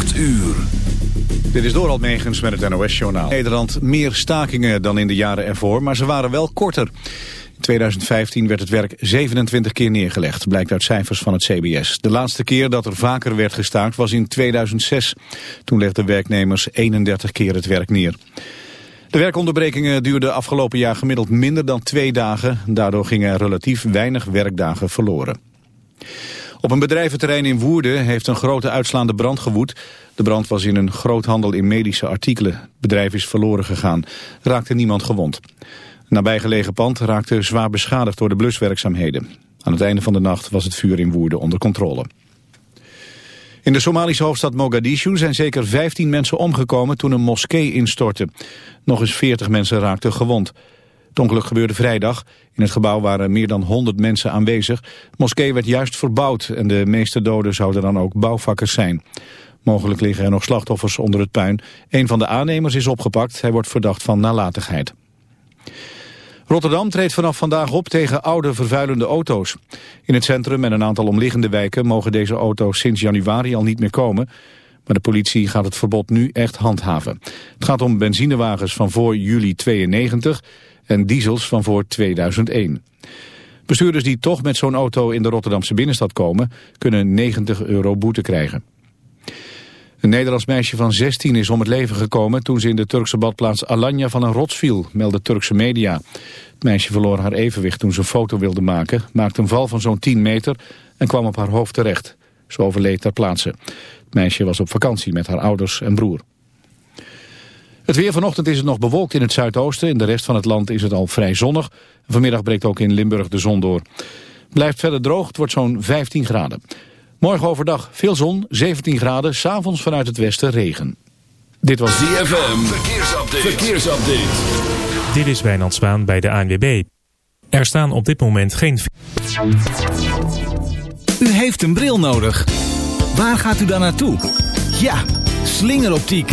8 uur. Dit is Doral Megens met het NOS-journaal. Nederland meer stakingen dan in de jaren ervoor, maar ze waren wel korter. In 2015 werd het werk 27 keer neergelegd, blijkt uit cijfers van het CBS. De laatste keer dat er vaker werd gestaakt was in 2006. Toen legden werknemers 31 keer het werk neer. De werkonderbrekingen duurden afgelopen jaar gemiddeld minder dan twee dagen. Daardoor gingen relatief weinig werkdagen verloren. Op een bedrijventerrein in Woerden heeft een grote uitslaande brand gewoed. De brand was in een groothandel in medische artikelen. Het bedrijf is verloren gegaan. Raakte niemand gewond. Een nabijgelegen pand raakte zwaar beschadigd door de bluswerkzaamheden. Aan het einde van de nacht was het vuur in Woerden onder controle. In de Somalische hoofdstad Mogadishu zijn zeker 15 mensen omgekomen toen een moskee instortte. Nog eens 40 mensen raakten gewond. Het ongeluk gebeurde vrijdag. In het gebouw waren meer dan 100 mensen aanwezig. De moskee werd juist verbouwd en de meeste doden zouden dan ook bouwvakkers zijn. Mogelijk liggen er nog slachtoffers onder het puin. Een van de aannemers is opgepakt. Hij wordt verdacht van nalatigheid. Rotterdam treedt vanaf vandaag op tegen oude vervuilende auto's. In het centrum en een aantal omliggende wijken mogen deze auto's sinds januari al niet meer komen. Maar de politie gaat het verbod nu echt handhaven. Het gaat om benzinewagens van voor juli 92 en diesels van voor 2001. Bestuurders die toch met zo'n auto in de Rotterdamse binnenstad komen... kunnen 90 euro boete krijgen. Een Nederlands meisje van 16 is om het leven gekomen... toen ze in de Turkse badplaats Alanya van een rots viel, melden Turkse media. Het meisje verloor haar evenwicht toen ze een foto wilde maken... maakte een val van zo'n 10 meter en kwam op haar hoofd terecht. Ze overleed ter plaatse. Het meisje was op vakantie met haar ouders en broer. Het weer vanochtend is het nog bewolkt in het zuidoosten. In de rest van het land is het al vrij zonnig. Vanmiddag breekt ook in Limburg de zon door. Blijft verder droog, het wordt zo'n 15 graden. Morgen overdag veel zon, 17 graden. S'avonds vanuit het westen regen. Dit was DFM. Verkeersupdate. Verkeersupdate. Dit is Wijnand Spaan bij de ANWB. Er staan op dit moment geen... U heeft een bril nodig. Waar gaat u dan naartoe? Ja, slingeroptiek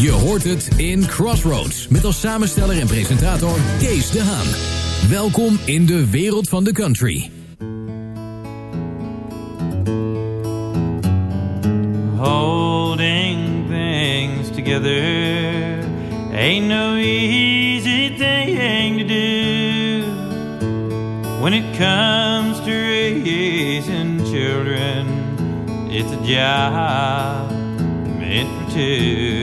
Je hoort het in Crossroads. Met als samensteller en presentator Kees de Haan. Welkom in de wereld van de country. Holding things together ain't no easy thing to do when it comes to raising children. It's a job meant for two.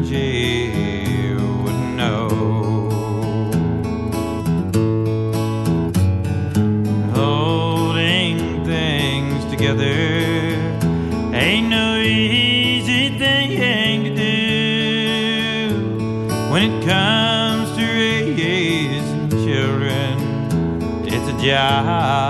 Angie would know. Holding things together ain't no easy thing to do when it comes to raising children. It's a job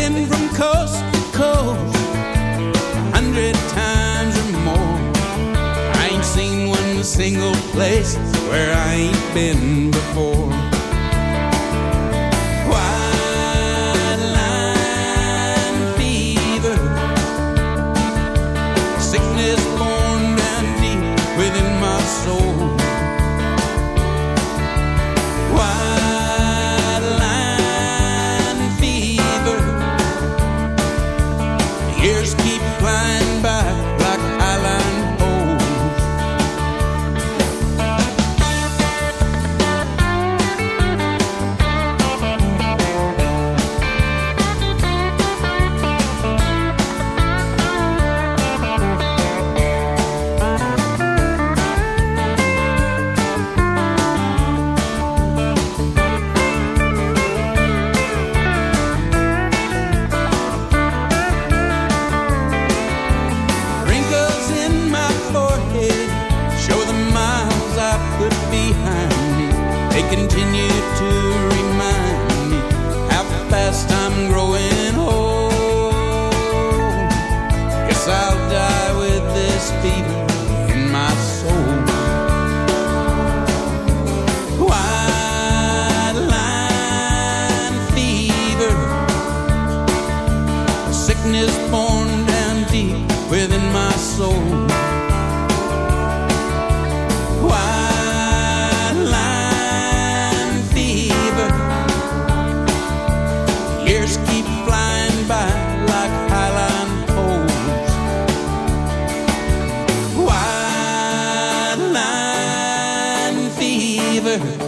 been from coast to coast a hundred times or more. I ain't seen one single place where I ain't been before. Fever.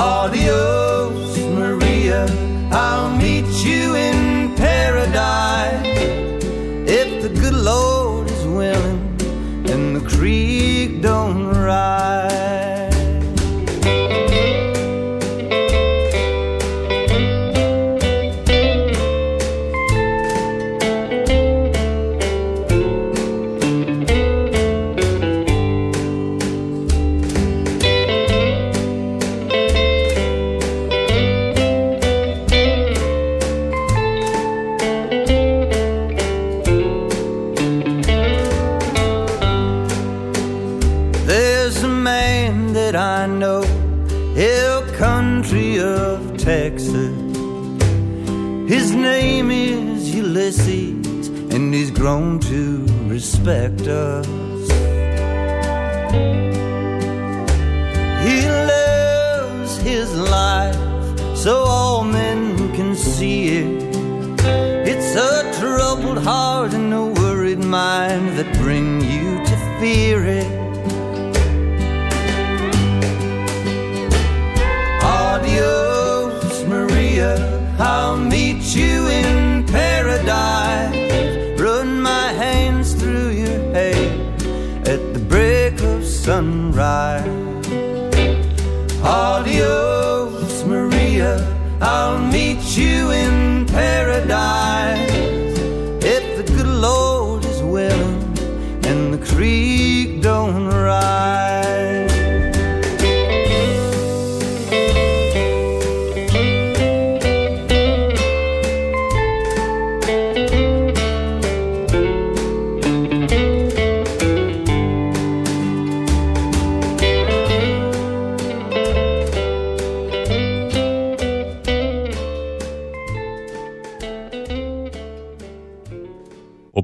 Adios, Maria. I'll meet you in paradise.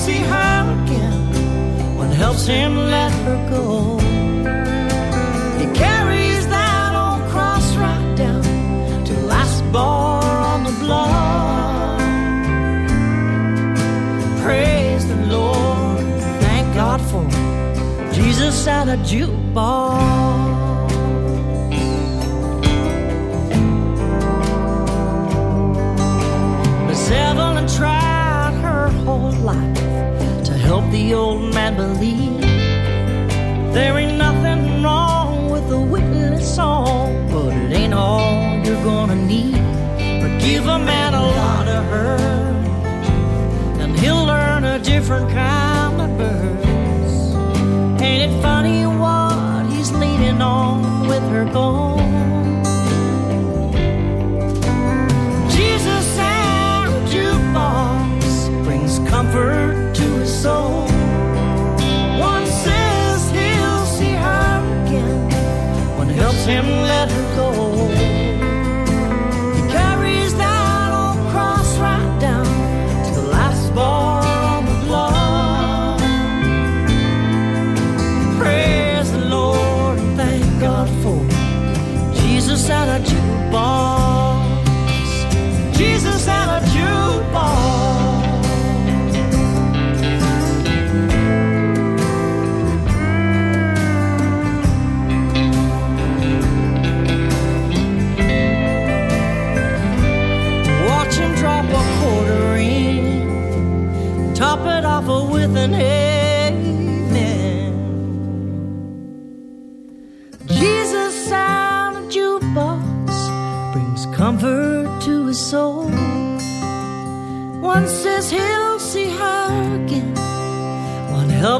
see her again help helps him let her go. He carries that old cross right down to last bar on the block. Praise the Lord, thank God for Jesus at a jukebox. Evelyn tried her whole life help the old man believe there ain't nothing wrong with a witness song, but it ain't all you're gonna need. But give a man a lot of hurt, and he'll learn a different kind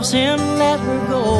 helps him let her go.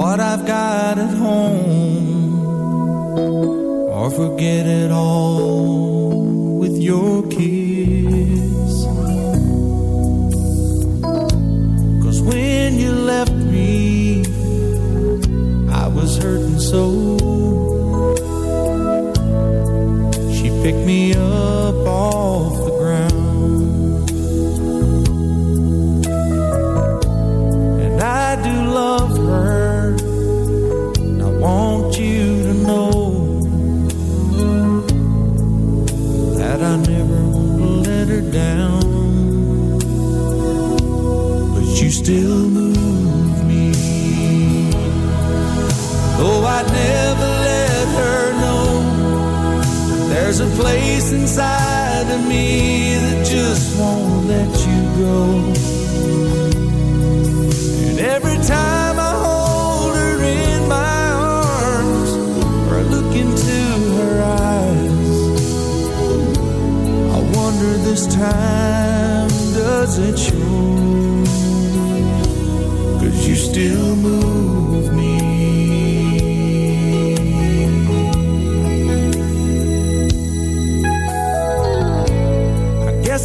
What I've got at home or forget it all with your kiss? Cause when you left me, I was hurting so. She picked me up inside of me that just won't let you go. And every time I hold her in my arms or I look into her eyes, I wonder this time, does it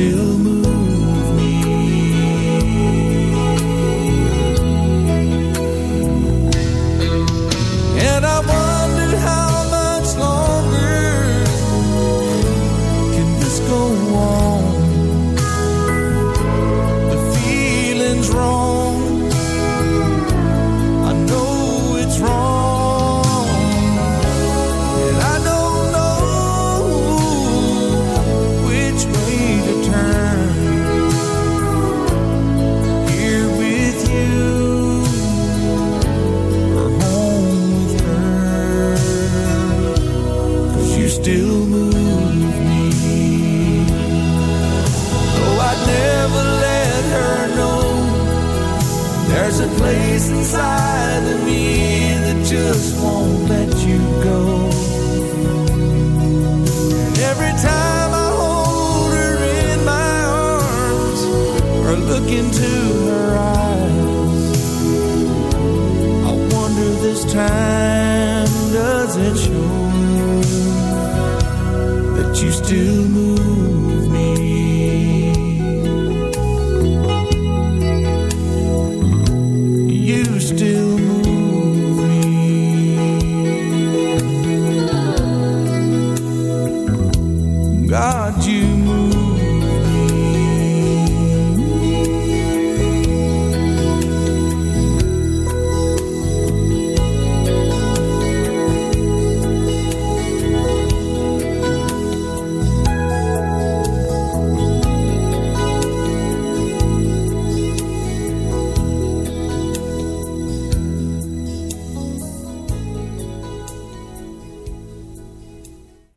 still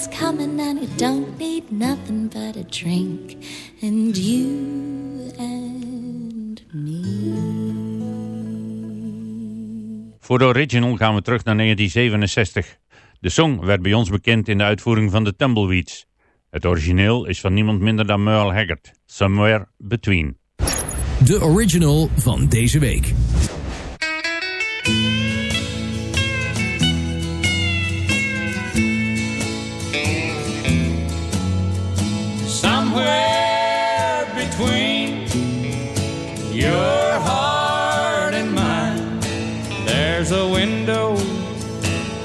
Summer's coming and it don't need nothing but a drink. And you and me. Voor de original gaan we terug naar 1967. De song werd bij ons bekend in de uitvoering van de Tumbleweeds. Het origineel is van niemand minder dan Merle Haggard, Somewhere Between. De original van deze week.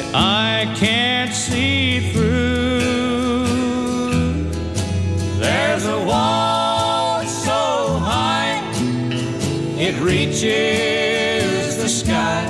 that I can't see through. There's a wall so high it reaches the sky.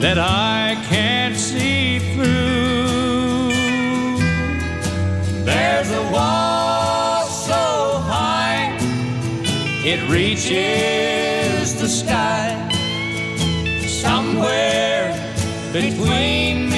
that I can't see through. There's a wall so high it reaches the sky. Somewhere between me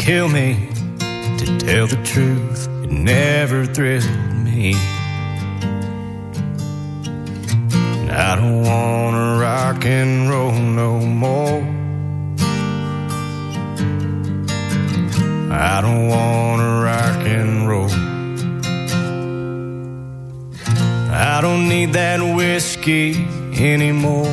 kill me. To tell the truth, it never thrilled me. I don't wanna rock and roll no more. I don't wanna rock and roll. I don't need that whiskey anymore.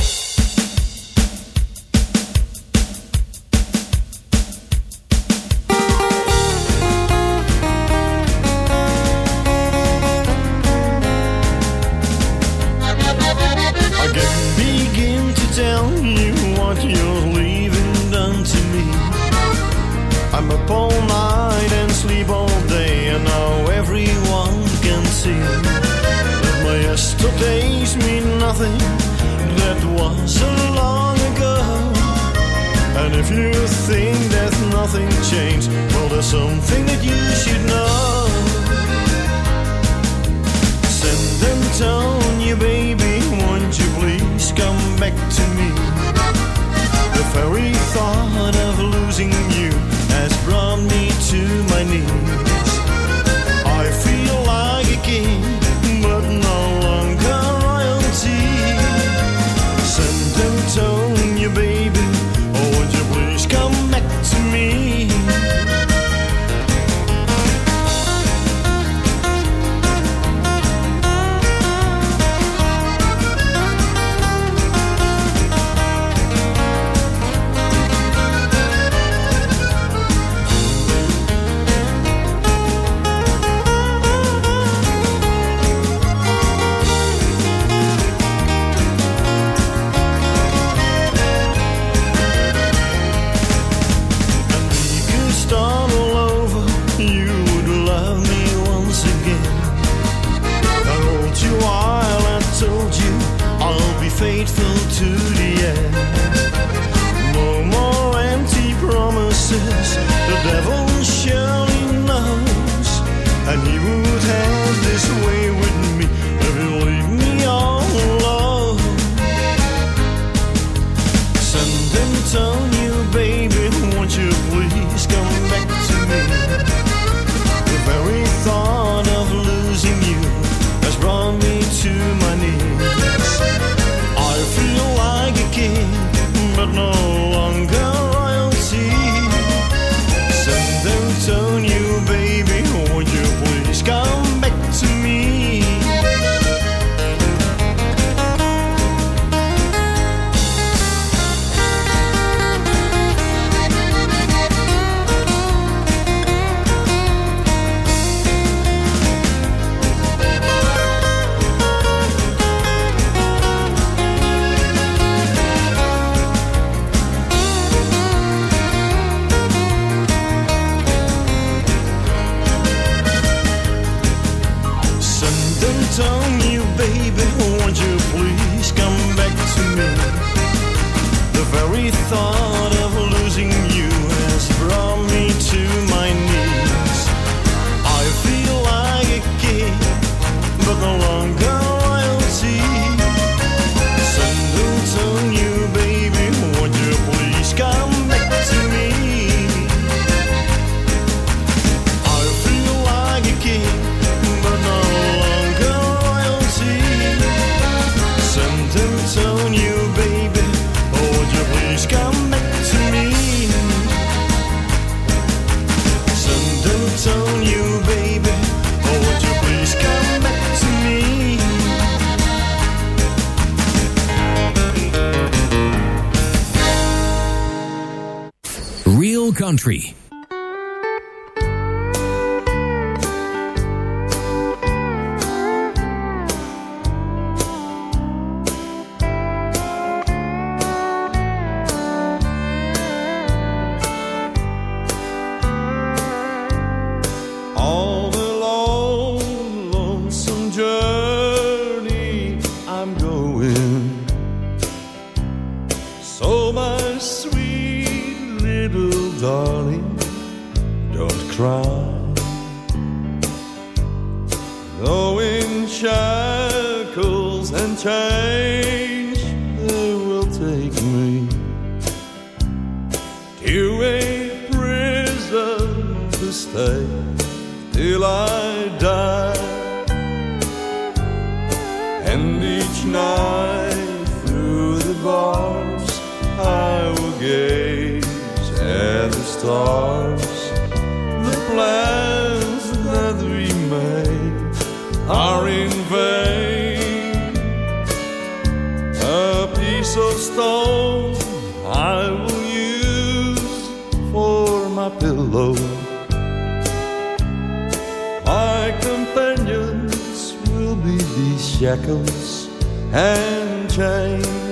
Shackles and chains.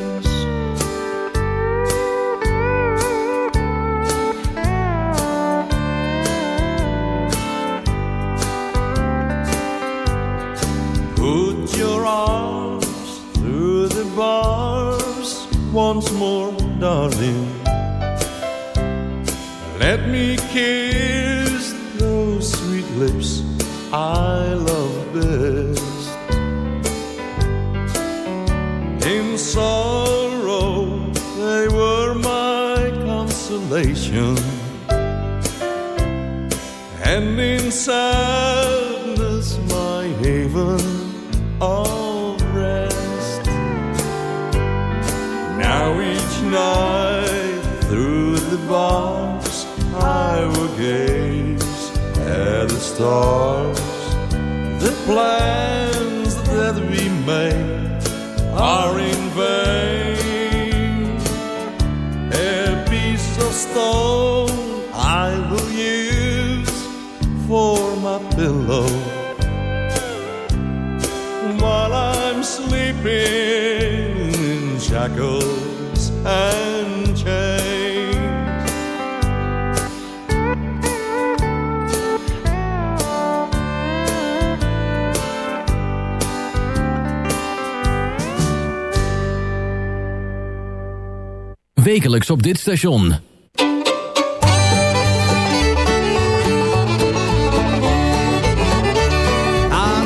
Consolation. And in sadness, my haven of rest. Now each night through the bars, I will gaze at the stars. The plans that we made Wekelijks op dit station. I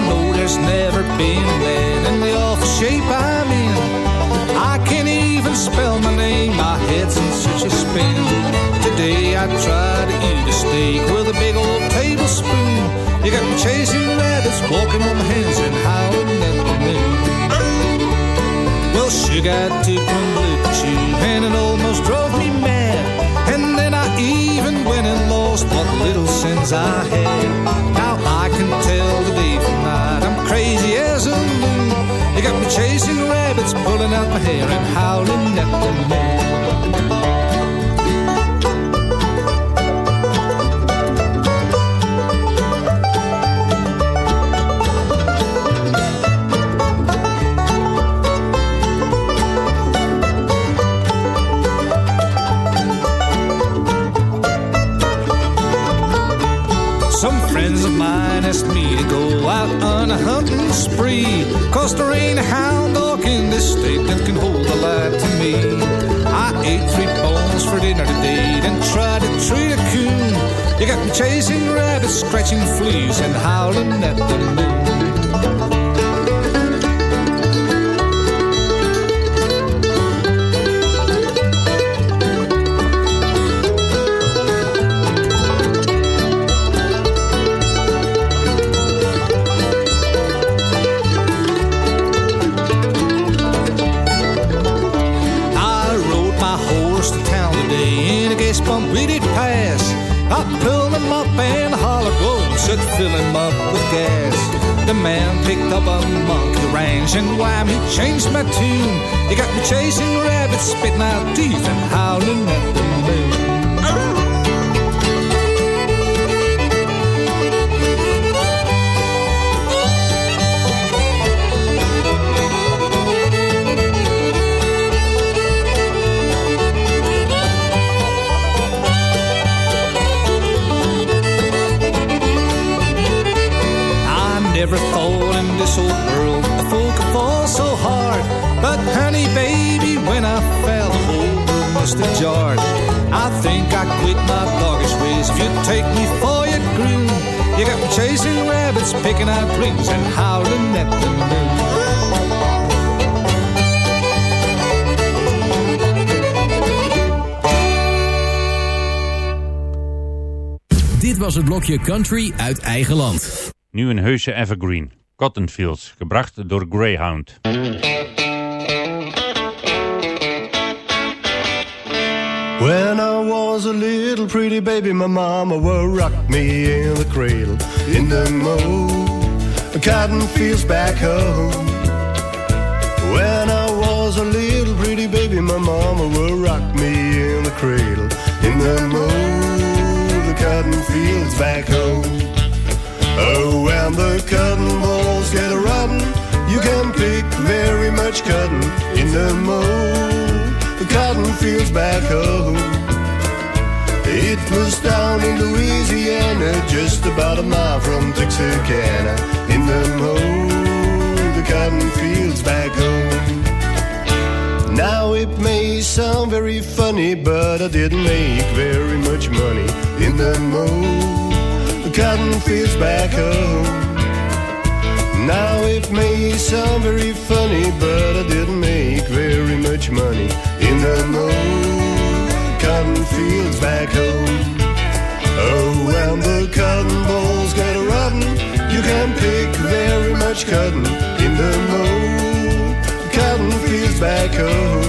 know there's never been man in the awful shape I'm in. I can't even spell my name, my head's in such a spin. Today I tried to eat a steak with a big old tablespoon. You got me chasing rabbits, walking on my hands and howling at the moon. Well, sugar at you and it almost drove me mad. And then I even went and lost what little sense I had. Now I can tell the day from night. I'm crazy as a loon. You got me chasing rabbits, pulling out my hair and howling at the moon. Spree. Cause there ain't a hound dog in this state that can hold a light to me. I ate three bones for dinner today, then tried to treat a coon. You got me chasing rabbits, scratching fleas, and howling at the moon. Fill him up with gas. The man picked up a monkey ranch and wham, he changed my tune. He got me chasing rabbits, spitting out teeth and howling at the moon. Het blokje Country uit eigen land. Nu een heuse evergreen. Cotton Fields, gebracht door Greyhound. When I was a little pretty baby, my mama would rock me in the cradle in the mow cotton fields back home. When I was a little pretty baby, my mama would rock me in the cradle in the mow cotton fields back home. Oh, when the cotton balls get rotten, you can pick very much cotton in the mow the cotton fields back home. It was down in Louisiana, just about a mile from Texarkana, in the mow the cotton fields back home. Now it may sound very funny, but I didn't make very much money in the mow cotton fields back home. Now it may sound very funny, but I didn't make very much money in the mow cotton fields back home. Oh, when the cotton balls get rotten, you can pick very much cotton cotton back home.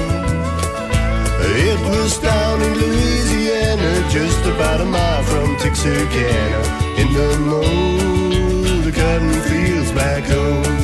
It was down in Louisiana, just about a mile from Texarkana, in the mow the cotton fields back home.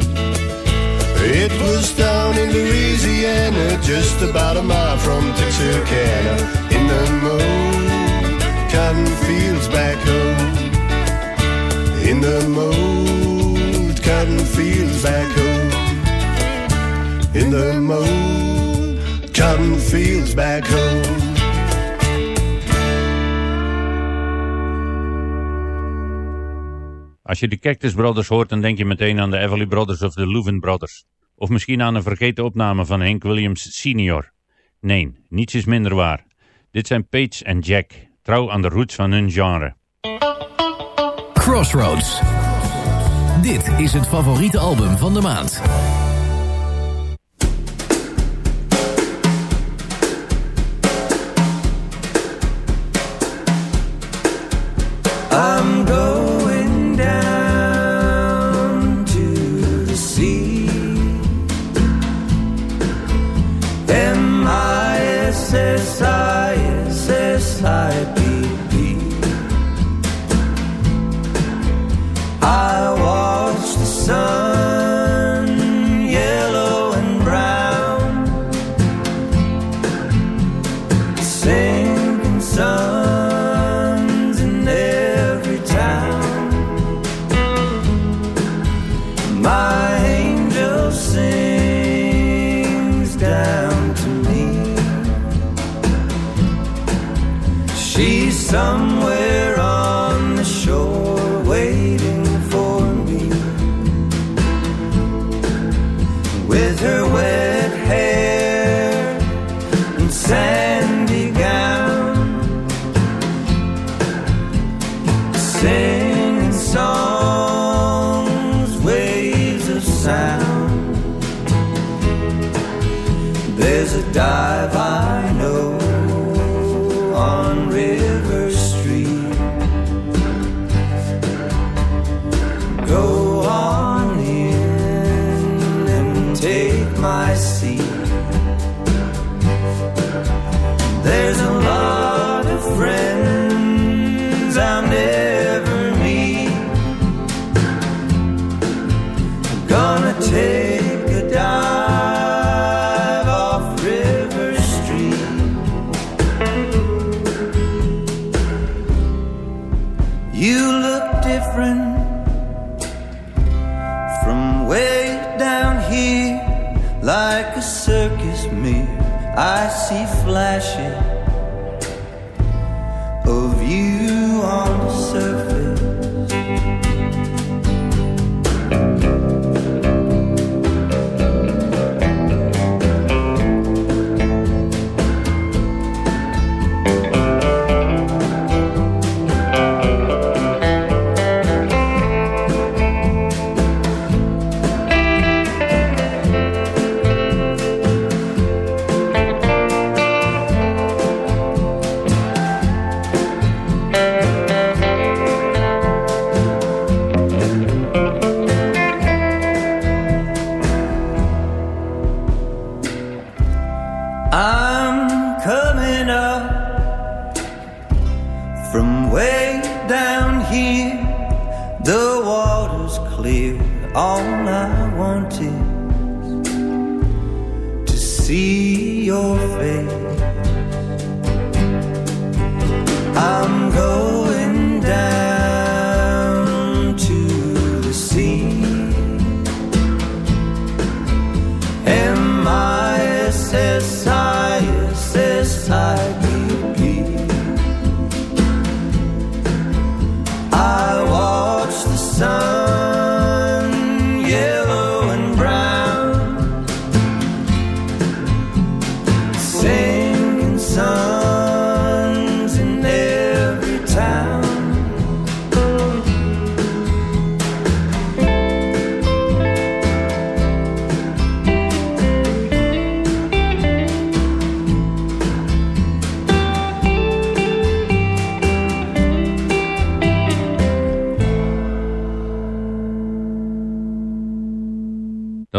It was down in Louisiana, just about a mile from Texarkana, in the mow cotton fields back home. In the mowed cotton fields back home. In the mowed cotton fields back home. Je de Cactus Brothers hoort, dan denk je meteen aan de Everly Brothers of de Leuven Brothers. Of misschien aan een vergeten opname van Hank Williams Sr. Nee, niets is minder waar. Dit zijn Paige en Jack, trouw aan de roots van hun genre. Crossroads. Dit is het favoriete album van de maand.